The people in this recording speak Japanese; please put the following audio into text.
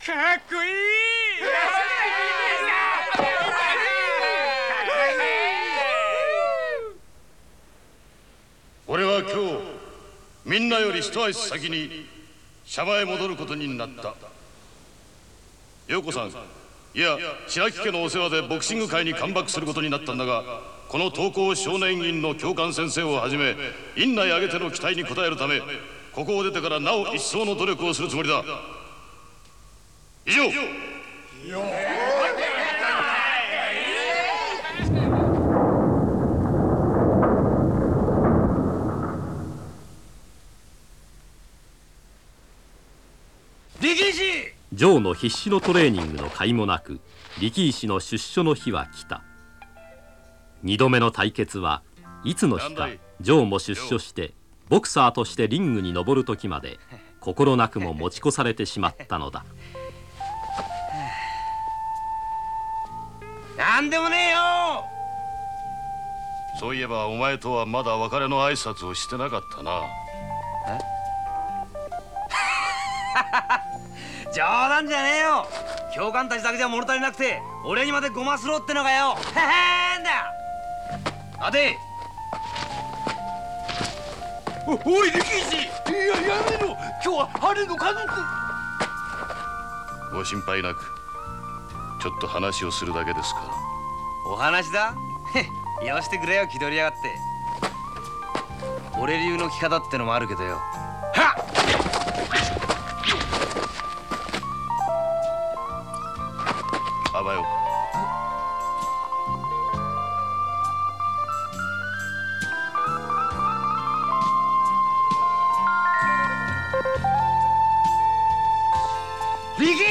かっこいい。俺は今日みんなより一足先にシャバへ戻ることになった。陽子さんいや白木家のお世話でボクシング界にカムバックすることになったんだがこの東高少年院の教官先生をはじめ院内挙げての期待に応えるためここを出てからなお一層の努力をするつもりだ。以上力士ジョーの必死のトレーニングの甲斐もなく力石の出所の日は来た。二度目の対決はいつの日かジョーも出所してボクサーとしてリングに登る時まで心なくも持ち越されてしまったのだなんでもねえよ。そういえばお前とはまだ別れの挨拶をしてなかったな。冗談じゃねえよ。教官たちだけじゃ物足りなくて俺にまでごますろってのかよ。へへんだ。待て。おおい力士。いややめろ。今日は晴れの家族。ご心配なく。ちょっと話をするだけですからお話だ？やらしてくれよ気取りやがって。俺流の着方ってのもあるけどよ。はっ！あばよ。力